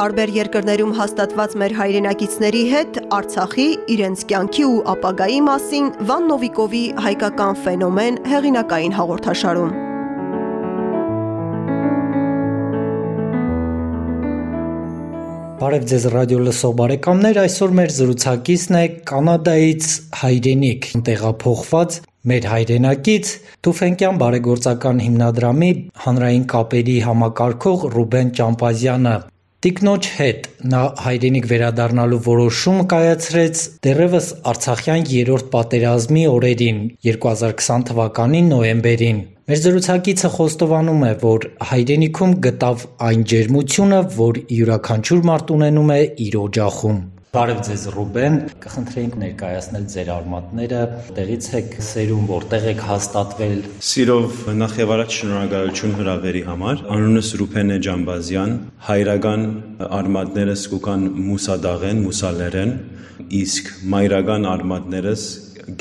Տարբեր երկրներում հաստատված մեր հայրենակիցների հետ Արցախի, իրենց կյանքի ու ապագայի մասին Վան Նովիկովի «Հայկական ֆենոմեն» հեղինակային հաղորդաշարում։ Բարև ձեզ ռադիո լսող բարեկամներ, այսօր մեր զրուցակիցն է Կանադայից հայրենիք տեղափոխված մեր հայրենակից Թուֆենկյան բարեգործական հիմնադրամի հանրային կապերի համակարգող Ռուբեն Ճամպազյանը։ Տիկնոջ հետ նա հայրենիք վերադառնալու որոշում կայացրեց դեռևս Արցախյան երրորդ պատերազմի օրերին՝ 2020 թվականի նոյեմբերին։ Մեր զրուցակիցը խոստովանում է, որ հայրենիքում գտավ այն ջերմությունը, որ յուրաքանչյուր մարդ ունենում է իր օջախում։ Բարև ձեզ Ռուբեն, կխնդրեինք ներկայացնել ձեր արմատները, տեղից եք սերում, որտեղ եք հաստատվել։ Սիրով նախ եւ առաջ շնորհակալություն հրավերի համար։ Անունս Ռուբեն է Ջամբազյան, հայրական արմատներս կուկան Մուսադաղեն, Մուսալերեն, իսկ մայրական արմատներս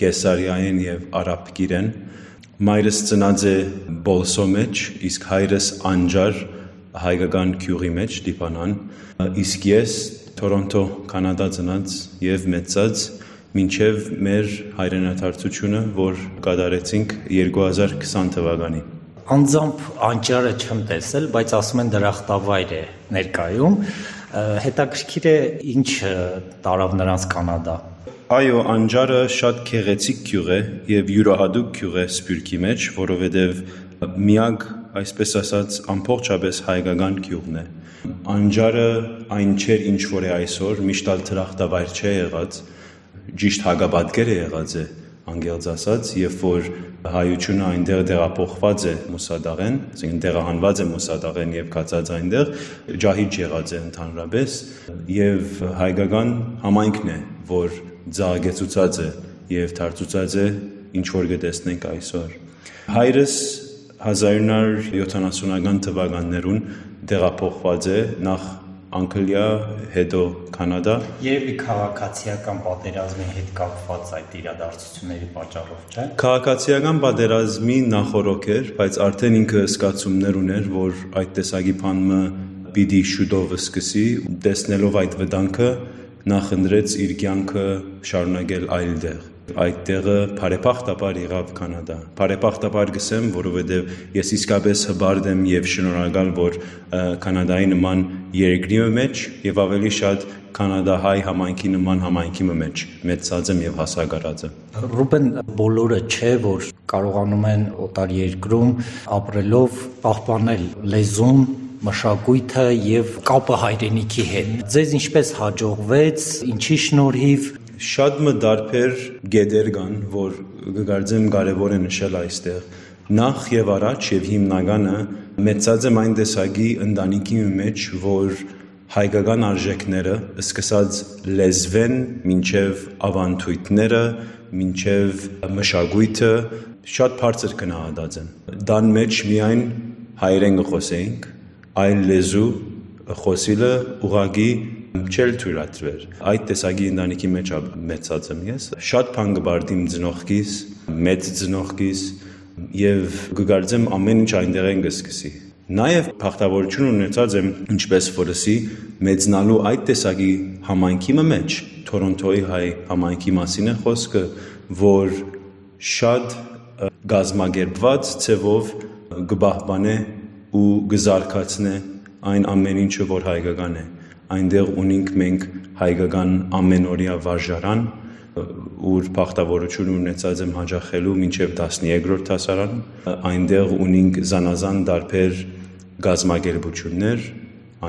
Գեսարիային եւ Արաբկիրեն։ Մայրս ծնած է Բոլսո մեջ, իսկ հայրս Անջար հայկական քյուղի մեջ Դիպանան, իսկ ես Թորոնտո, Կանադա ծնած եւ մեծած մինչև մեր հայրենադարձությունը, որ կատարեցինք 2020 թվականին։ Անձամբ անճարը չեմ տեսել, բայց ասում են դրախտավայր է ներկայում։ Հետաքրքիր է ինչ տարավ նրանց Կանադա։ Այո, անջարը շատ քեղեցիկ գյուղ է եւ յուրահատուկ գյուղ է Սփյուռքի մեջ, որովհետեւ միակ, այսպես ասած, ամբողջապես հայկական գյուղն է Անջարը այն չէր ինչ որ է այսօր, միշտ ալ թրախտավայր չէ եղած, ճիշտ հագաբատկեր է եղած է, անգեղծ ասած, երբ որ հայությունը այնտեղ տեղափոխված է Մուսադաղեն, ասենք տեղահանված է Մուսադաղեն եւ կացած այնտեղ, ջահիջ եղած է ընդհանրապես եւ հայկական համայնքն է, որ ծաղկեցուցած է եւ դարձուցած է ինչ որ կտեսնենք այսօր։ Հայրս 1970-ական թվականներուն տեղափոխված է նախ Անգլիա, հետո Կանադա։ Երևի քաղաքացիական պատերազմի հետ կապված այդ իրադարձությունների պատճառով, չէ՞։ Քաղաքացիական պատերազմի նախորոք էր, բայց արդեն ինքը սկացումներ ուներ, որ այդ տեսակի բանը պիտի շուտով սկսի, տեսնելով այդ վտանգը նախընտրեց իր կյանքը շարունակել այլ տեղ այդ տեղը բարեփոխտաբար եղավ Կանադա։ Բարեփոխտաբար գսեմ, որովհետև ես իսկապես հբարդ եմ եւ շնորհակալ, որ Կանադայի նման երկրի մեջ եւ ավելի շատ կանադահայ համայնքի նման համայնքի մեջ մեծած եմ եւ հասարակած եմ։ Ռուբեն բոլորը չէ, որ կարողանում են օտար երկրում ապրելով պահպանել լեզուն, մշակույթը եւ կապը հայրենիքի հետ։ Ձեզ ինչպես հաջողվեց, ինչի շնորհիվ Շատ մը դարբեր գեդեր կան, որ կգարձեմ կարևոր է նշել այստեղ։ Նախ եւ առաջ եւ հիմնականը մեծած եմ այն տեսակի ընտանիքի մեջ, որ հայկական արժեքները, սկսած լեզվեն, մինչև ավանդույթները, մինչև մշակույթը շատ բարձր գնահատած են։ Դան մեջ միայն հայերեն խոսեինք, այլ լեզու խոսիլը ուղագի չել թույլատրվեր։ Այդ տեսակի ընտանիքի մեջ մեծած եմ ես։ Շատ բան կբարդիմ ծնողքիս, մեծ ծնողքիս եւ կգարձեմ ամեն ինչ այնտեղ են կսկսի։ Նաև բախտավորություն ունեցած եմ ինչպես որսի մեծնալու այդ տեսակի համայնքի մեջ Թորոնտոյի հայ համայնքի մասին է խոսքը, որ շատ գազմագերբված ցևով գբահբանե ու գզարկացնե այն ամեն ինչը որ հայկական է այնտեղ ունենք մենք հայկական ամենօրյա վարժարան, ուր բախտավորություն ունեցած եմ հաջախելու մինչև 13-րդ հասարան, այնտեղ ունենք զանազան դարբեր գազམ་ագերբություններ,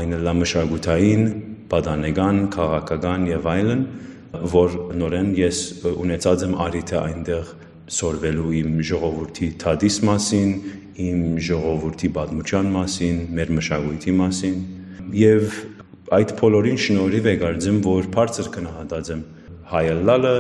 այնը լա մշակութային, պատանեկան, քաղաքական եւ այլն, որ նորեն ես ունեցած եմ արիթը այնտեղ սորվելու իմ ժողովրդի թադիս մասին, իմ ժողովրդի պատմության մասին, մեր մշակույթի մասին եւ Այդ բոլորին շնորհիվ է կարծեմ, որ բարձր կնահատած եմ հայելալը,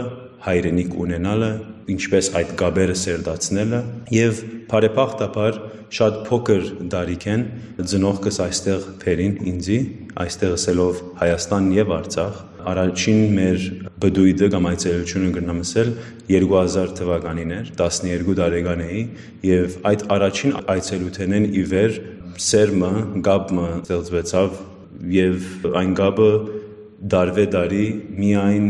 հայրենիք ունենալը, ինչպես այդ գաբերը սերտացնելը եւ բարեփոխտաբար շատ փոքր դարիք են ծնողքս այստեղ ֆերին ինձի, այստեղ ասելով Հայաստան եւ Արցախ առաջին մեր բդույդը կամ այցելությունը գնամսել 2000 թվականին էր 12 տարեկան էի եւ այդ առաջին այցելութենեն ի վեր սերմը գաբը ծելծվեցավ եւ այն գաբը դարվե դարի միայն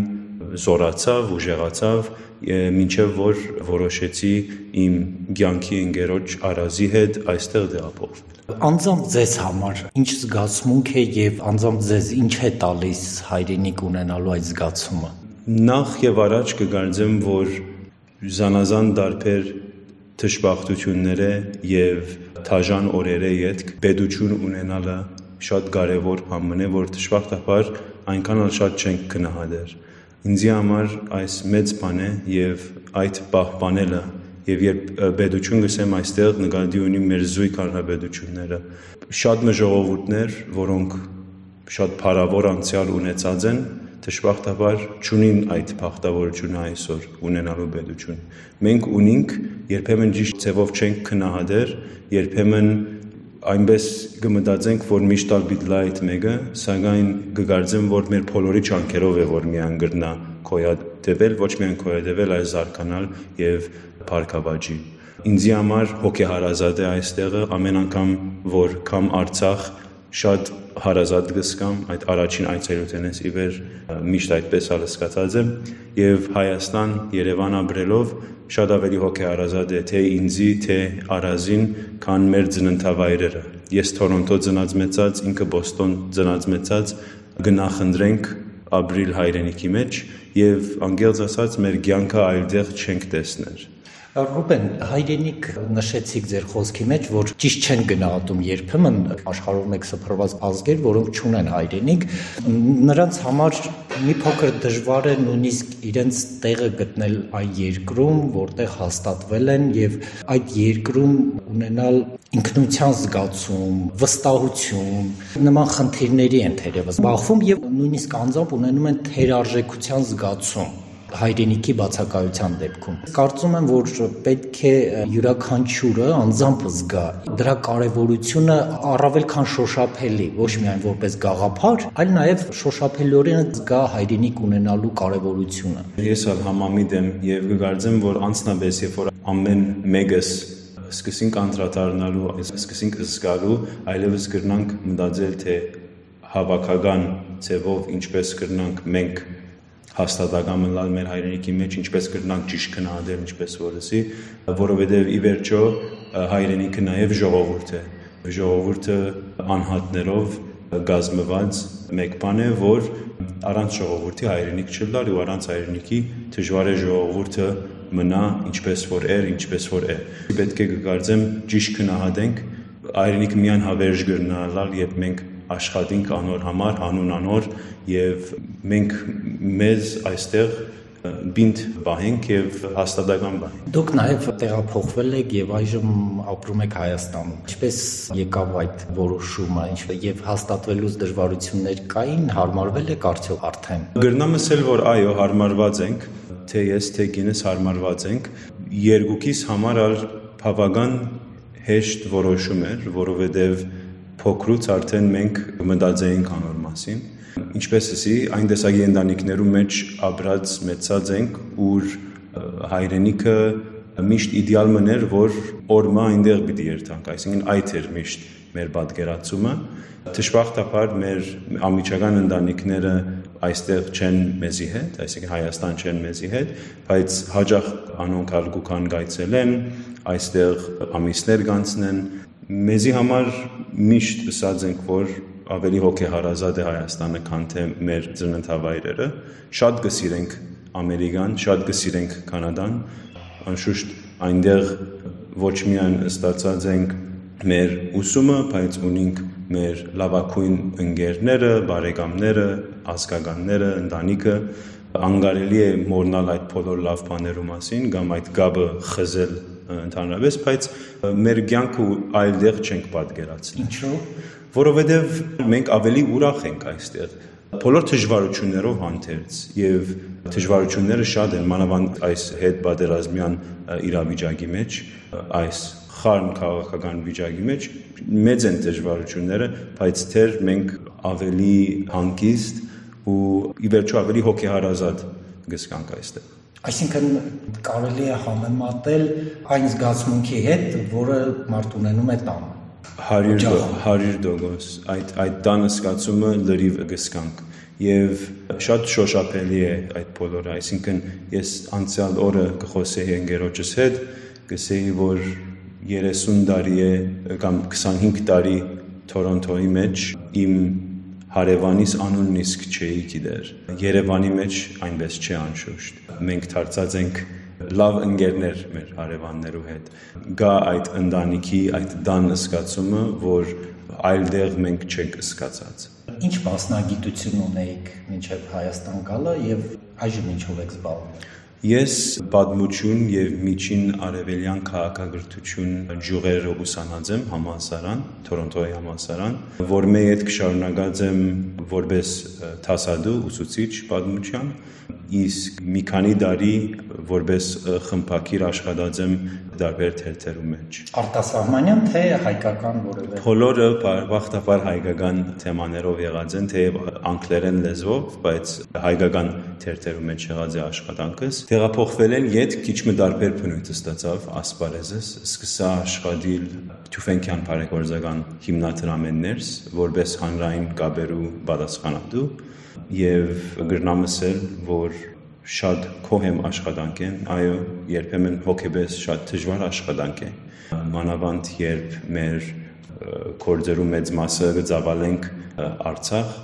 զորացավ, ուժեղացավ, մինչև որ որոշեցի իմ ցանկի ընկերոջ Արազի հետ այստեղ դեպովել։ Անձամբ ձեզ համար ինչ զգացմունք է եւ անձամբ ձեզ ինչ է տալիս հայրենիք ունենալու այդ զգացումը։ Նախ եւ առաջ կգարձեմ, որ զանազան դարբեր թշբախտությունները եւ թաժան օրերը յետք պետություն ունենալը շատ կարևոր բան է, որ դժբախտաբար այնքան էլ շատ չենք գնահատեր։ Ինձի համար այս մեծ բան է եւ այդ պահպանելը եւ երբ պետություն գսեմ այստեղ նկատի ունի մեր զույգ հանրապետությունները շատ մը ժողովուրդներ, որոնք շատ փառավոր անցյալ ունեցած են, դժբախտաբար ճունին այդ բախտավորությունը այսօր ունենալու պետություն։ Մենք ունենք երբեմն ճիշտ ձևով չենք քնահատեր, երբեմն այնպես կմտածենք, որ միշտ ալ պիտի լա այդ մեկը, սակայն կգարձեմ, որ մեր բոլորի ճանկերով է, որ միան գրնա կոյադեվել, ոչ միայն կոյադեվել, այլ զարգանալ եւ փառքաբաճի։ Ինձի համար հոգեհարազատ է այստեղը ամեն անգամ, որ կամ Արցախ շատ հարազատ գսկամ այդ առաջին այցելությունից ի վեր միշտ այդպես ալսկացած եմ եւ Հայաստան Երևան ապրելով շատ ավելի հոգեհարազատ է թե ինձի, թե Արազին, քան մեր ծննդավայրերը։ Ես Թորոնտո ծնած մեծած, ինքը Բոստոն ծնած մեծած գնախնդրենք ապրիլ հայրենիքի մեջ եւ անգելց ասած մեր ցանկը այլտեղ չենք տեսներ։ Ռուբեն, հայրենիք նշեցիք ձեր խոսքի մեջ, որ ճիշտ չեն գնահատում երբեմն աշխարհում եք սփռված ազգեր, որոնք չունեն հայրենիք, նրանց համար մի փոքր դժվար է նույնիսկ իրենց տեղը գտնել այն երկրում, որտեղ հաստատվել են եւ այդ երկրում ունենալ ինքնության զգացում, վստահություն, նման խնդիրների են թերևս բախվում եւ նույնիսկ անձամբ ունենում են թերարժեքության զգացում հայրենիքի բացակայության դեպքում։ Կարծում եմ, որ պետք է յուրաքանչյուրը անձամբ զգա դրա կարևորությունը առավել քան շոշափելի, ոչ միայն որպես գաղափար, այլ նաև շոշափելիորեն զգա հայրենիք ունենալու կարևորությունը։ Ես ալ համամիտ եմ եւ կգարձեմ, որ անցնաբես երբ որ ամեն մեկս սկսենք անդրադառնալու, սկսենք զգալու, այլևս կրնանք մտածել թե հավաքական ձևով ինչպես կրնանք մենք հաստատական մնալ մեր հայրենիքի մեջ, ինչպես կրնանք ճիշտ գնահատել, ինչպես որսի, որովհետև ի վերջո հայրենիքը նաև ժողովուրդ է։ Ժողովուրդը անհատներով գազմված մեկ բան է, որ առանց ժողովրդի հայրենիք չլար ու առանց հայրենիքի դժվար է ժողովուրդը մնա ինչպես որ էր, ինչպես որ է։ Պետք է կգարձեմ ճիշտ գնահատենք հայրենիքը միան հավերժ գրնալալ, երբ մենք աշխատենք անոր համար, հանուն անոր եւ մենք մեզ այստեղ բինտ բահենք եւ հաստատական բահենք։ Դուք նաեւ տեղափոխվել եք եւ այժմ ապրում եք Հայաստանում։ Ինչպես եկավ այդ որոշումը, ինչպես եւ հաստատվելուց դժվարություններ կային, հարմարվել եք արդյոք արդեն։ Գրնամս էլ որ այո, հարմարված ենք, թե ես, թե գինս հարմարված ենք, երկուքիս համար ալ բավական հեշտ որոշում էր, որովհետեւ փոքրուց արդեն մենք մտածեինք անոր մասին ինչպես էսի այն տեսակի ընտանիքներում մեջ ապրած մեծած ենք ուր հայրենիքը միշտ իդեալ մներ որ օրմա այնտեղ պիտի երթանք այսինքն այդ էր միշտ մեր պատկերացումը դժբախտաբար մեր ամիջական ընտանիքները այստեղ չեն մեզի հետ, այսինքն Հայաստան չեն մեզի հետ, բայց հաջող անոնք ալգուքան գայցել են, այստեղ ամիսներ կանցնեն, մեզի համար միշտ ասած ենք, որ ավելի հոգեհարազատ է Հայաստանը, քան թե մեր ծննդավայրերը։ Շատ կսիրենք Ամերիկան, շատ կսիրենք Կանադան, անշուշտ այնտեղ ոչ միայն ստացած ենք մեր ուսումը, բայց ունենք մեր լավակույն ընկերները, բարեկամները, ազգականները, ընտանիքը, անկարելի է մոռնալ այդ բոլոր լավ բաներու մասին, կամ այդ գաբը խզել ընդհանրապես, բայց մեր կյանքը այլտեղ չենք պատկերացնի։ Ինչու՞։ Որովհետև մենք ավելի ուրախ ենք այստեղ բոլոր դժվարություններով հանդերձ եւ դժվարությունները շատ են մանավանդ այս հետ պատերազմյան իրավիճակի մեջ այս խարմ քաղաքական վիճակի մեջ մեծ են դժվարությունները, բայց թեր մենք ավելի հանգիստ ու ի վերջո ավելի հոգեհարազատ գսկանք այստեղ։ Այսինքն կարելի է համեմատել այն զգացմունքի հետ, որը մարդ ունենում է տանը։ 100 100% այդ այդ տան սկացումը լրիվ գսկանք եւ շատ շոշափելի է այդ բոլորը այսինքն ես անցյալ օրը կխոսեի ընկերոջս հետ կսեի որ 30 տարի է կամ 25 տարի Թորոնտոյի մեջ իմ հարևանիս անունն իսկ չէի գիտեր Երևանի մեջ այնպես չէ անշուշտ մենք դարձած ենք լավ ընկերներ մեր հարևաններու հետ գա այդ ընտանիքի այդ դան սկացումը որ այլտեղ մենք չենք սկացած ինչ մասնագիտություն ունեիք մինչև Հայաստան գալը եւ այժմ ինչով եք զբաղվում Ես պատմություն եւ միջին արևելյան քաղաքագրթություն ջուղերը ուսանած եմ համալսարան, Թորոնտոյի համալսարան, որ մեի հետ կշարունակած եմ որպես թասադու ուսուցիչ պատմության իսկ մի քանի տարի որպես խմբակիր աշխատած եմ դարբեր թերթերու մեջ։ Արտասահմանյան թե հայկական որևէ։ Բոլորը բախտաբար հայկական թեմաներով եղած են, թե անգլերեն լեզվով, բայց հայկական թերթերու մեջ եղած է աշխատանքս։ Տեղափոխվել են իդ քիչ մը դարբեր բնույթ ստացավ ասպարեզս, սկսա աշխատել Թյուֆենկյան բարեգործական հիմնադրամներս, որպես հանրային կապերու պատասխանատու եւ գրնամսել, որ շատ կոհեմ աշխատանք է, այո, երբեմն հոգեբես շատ դժվար աշխատանք է։ Մանավանդ երբ մեր կորձերու մեծ մասը գծավալենք Արցախ,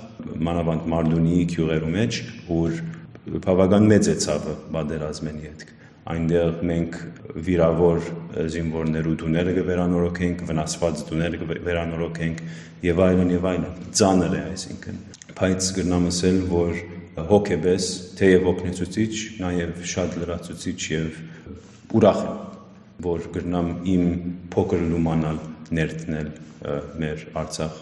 մանավանդ Մարդունի գյուղերու մեջ, որ բավական մեծ է ցավը բادرազմեն յետք այնտեղ մենք վիրավոր զինվորներու դուները կվերանորոգենք, վնասված դուները կվերանորոգենք եւ այլն եւ այլն։ Ծանր է, այսինքն։ Բայց գտնամսել, որ հոգեբես, թեև օգնեցուցիչ, նաև շատ լրացուցիչ եւ ուրախ եմ, որ գրնամ իմ փոքր լումանալ ներդնել մեր Արցախ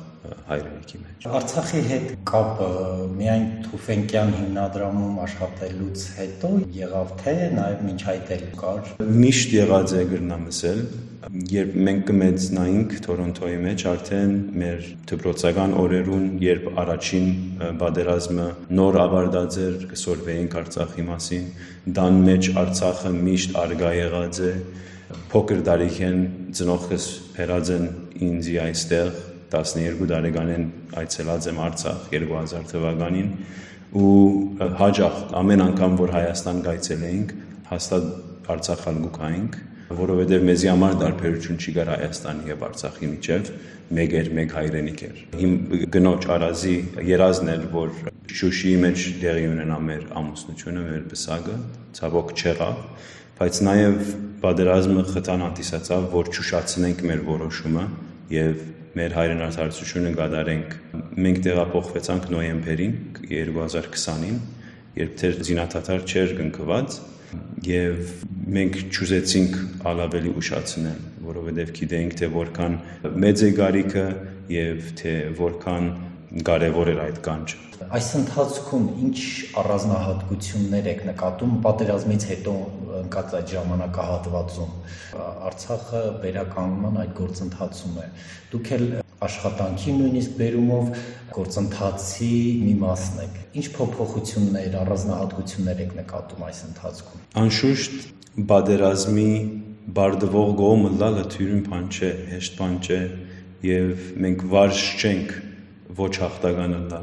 հայրենիքի մեջ։ Արցախի հետ կապը միայն Թուֆենկյան հիմնադրամում աշխատելուց հետո եղավ թե նաև ոչ այդել կար։ Միշտ եղած է գրնամսել, երբ մենք կմեծնայինք Թորոնտոյի մեջ արդեն մեր դպրոցական օրերուն, երբ առաջին բادرազմը նոր ավարտած էր, կսորվեինք Արցախի մասին, դան մեջ Արցախը միշտ արգա եղած է։ Փոքր դարիքեն ծնողքս հերած են ինձի այստեղ 12 տարեկանին այցելած եմ Արցախ 2000 թվականին ու հաջող ամեն անգամ որ Հայաստան գայցելեինք հաստատ Արցախալ գուկայինք որովհետև մեզի համար դարբերություն չի գար Հայաստանի եւ Արցախի միջև մեկ էր մեկ հայրենիք էր իմ գնոջ արազի երազն էր որ Շուշիի մեջ դեղի ունենա մեր ամուսնությունը մեր բսակը ցավոք չեղավ բայց նաև պատերազմը խթան անտիսացավ որ ճուշացնենք մեր որոշումը եւ մեր հայրենարդարությունը գադարենք։ Մենք տեղափոխվեցանք նոյեմբերին 2020-ին, երբ թեր զինաթաթար չէր կնքված եւ մենք ճուզեցինք ալավելի ուշացնել, որովհետեւ գիտեինք թե որքան մեծ է գարիքը եւ թե որքան կարևոր էր այդ կանչը։ Այս ընթացքում ինչ առանձնահատկություններ եք նկատում պատերազմից հետո ընկած այդ ժամանակահատվածում։ Արցախը վերականգնման այդ գործընթացում է։ Դուք էլ աշխատանքի նույնիսկ բերումով գործընթացի մի մասն եք։ Ինչ փոփոխություններ, առանձնահատկություններ եք նկատում այս ընթացքում։ Անշուշտ բادرազմի բարդվող գոմը լալը թյուրին բան չէ, հեշտ բան չէ եւ մենք վարժ չենք ոչ հաղթականն դա։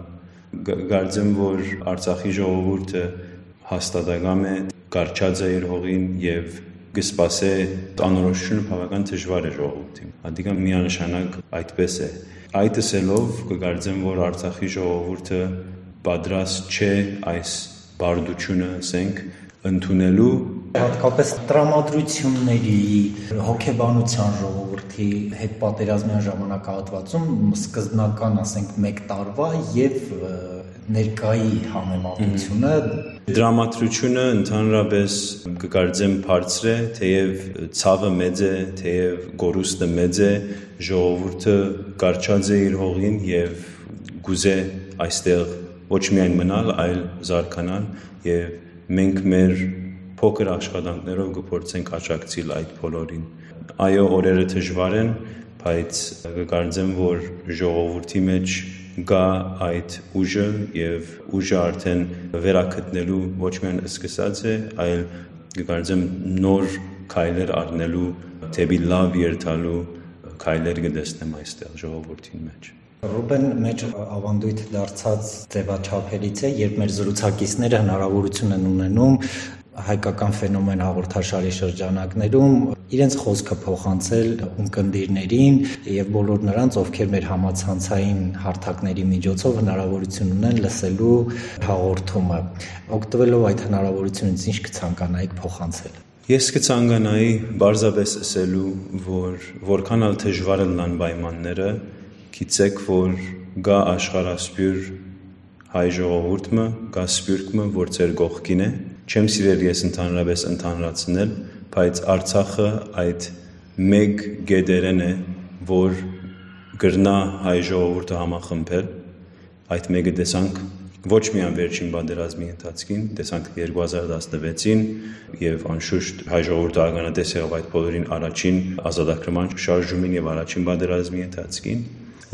Գարձեմ, որ Արցախի ժողովուրդը հաստատակամ է կարճած է իր հողին եւ կսպասե տանորոշությունը բավական դժվար է ժողովրդին։ Ադիկա միանշանակ այդպես է։ Այդ ասելով կգարձեմ, որ Արցախի ժողովուրդը պատրաստ չէ այս բարդությունը, ասենք, ընդունելու հատկապես տրամադրությունների հոգեբանության ժողովրդի հետ պատերազմյան ժամանակահատվածում սկզբնական, ասենք, 1 տարվա եւ ներկայի համեմատությունը դրամատրությունը ընդհանրապես կկարծեմ բարձր է, թեև ցավը մեծ է, թեև գորուստը մեծ է, ժողովուրդը կարճած է իր հողին եւ գուզե այստեղ ոչ միայն մնալ, այլ զարգանալ եւ մենք մեր փոքր աշխատանքներով կփորձենք աջակցել այդ բոլորին։ Այո, օրերը դժվար են, բայց կկարծեմ, որ ժողովրդի մեջ գա այդ ուժը եւ ուժը արդեն վերակտնելու ոչ միայն սկսած է, այլ կկարծեմ նոր քայլեր առնելու, թեպի լավ երթալու քայլեր կդեսնեմ այստեղ ժողովրդին մեջ։ Ռուբեն մեր ավանդույթ դարձած ձևաչափերից է, երբ մեր զրուցակիցները հնարավորություն են ունենում հայկական ֆենոմեն հաղորդաշարի շրջանակներում իրենց խոսքը փոխանցել ունկնդիրներին եւ բոլոր նրանց, ովքեր մեր համացանցային հարթակների միջոցով հնարավորություն ունեն լսելու հաղորդումը։ Օգտվելով այդ հնարավորությունից ինչ կցանկանայիք փոխանցել։ Ես կցանկանայի բարձավես ասելու, որ որքան ալ դժվար լան պայմանները, գիտեք, որ գա աշխարհասպյուր հայ ժողովուրդը, գա սպյուրքը, որ ձեր կողքին է։ Չեմ սիրել ես ընդհանրապես ընդհանրացնել, բայց Արցախը այդ մեկ գեդերեն է, որ գրնա հայ ժողովուրդը համախմբել։ Այդ մեկը տեսանք ոչ միայն վերջին բادرազմի ընթացքին, տեսանք 2016-ին եւ անշուշտ հայ ժողովուրդը արգանատես եղավ այդ բոլորին առաջին ազատագրման շարժումին եւ առաջին բادرազմի ընթացքին։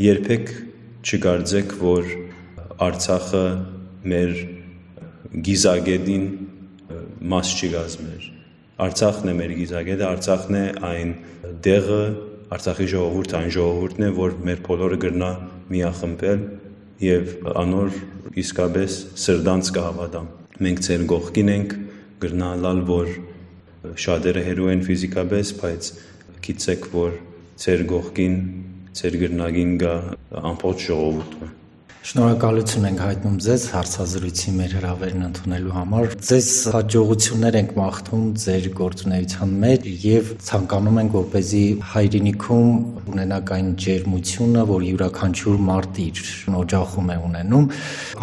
Երբեք չգարձեք, որ Արցախը մեր գիզագետին մաս չի գազմեր։ Արցախն է մեր գիզագետը, Արցախն է այն դեղը, Արցախի ժողովուրդը այն ժողովուրդն է, որ մեր բոլորը գրնա միախմբել եւ անոր իսկապես սրդանց կհավատամ։ Մենք ցեր գողքին ենք գրնալալ, որ շատերը հերո են ֆիզիկապես, բայց գիտեք, որ ցեր գողքին ձեր գրնագին գա ամբողջ ժողովուրդը Շնորհակալություն ենք հայտնում ձեզ հարցազրույցի մեր հրավերն ընդունելու համար։ Ձեզ հաջողություններ ենք մաղթում ձեր գործունեության մեջ եւ ցանկանում ենք, որպեսզի հայրենիքում ունենաք այն ջերմությունը, որ յուրաքանչյուր մարդ իր օջախում է ունենում։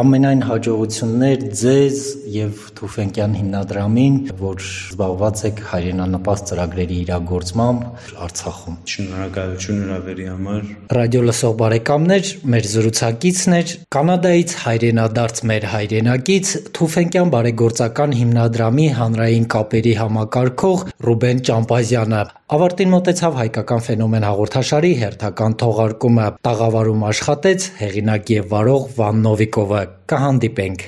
Ամենայն հաջողություններ ձեզ եւ Թուֆենկյան հիմնադրամին, որ զբաղված եք հայրենանպաստ ծրագրերի իրագործմամբ Արցախում։ Շնորհակալություն հրավերի համար։ Ռադիո լսող բարեկամներ, մեր զրուցակիցն էր Կանադայից հայրենադարձ մեր հայրենակից Թուֆենկյան բարեգործական հիմնադրամի հանրային կապերի համակարգող Ռուբեն Ճամպազյանը։ Ավարտին մոտեցավ հայկական ֆենոմեն հաղորդաշարի հերթական թողարկումը։ Տաղավարում աշխատեց հեղինակ եւ վարող Վան Նովիկովը։ Կհանդիպենք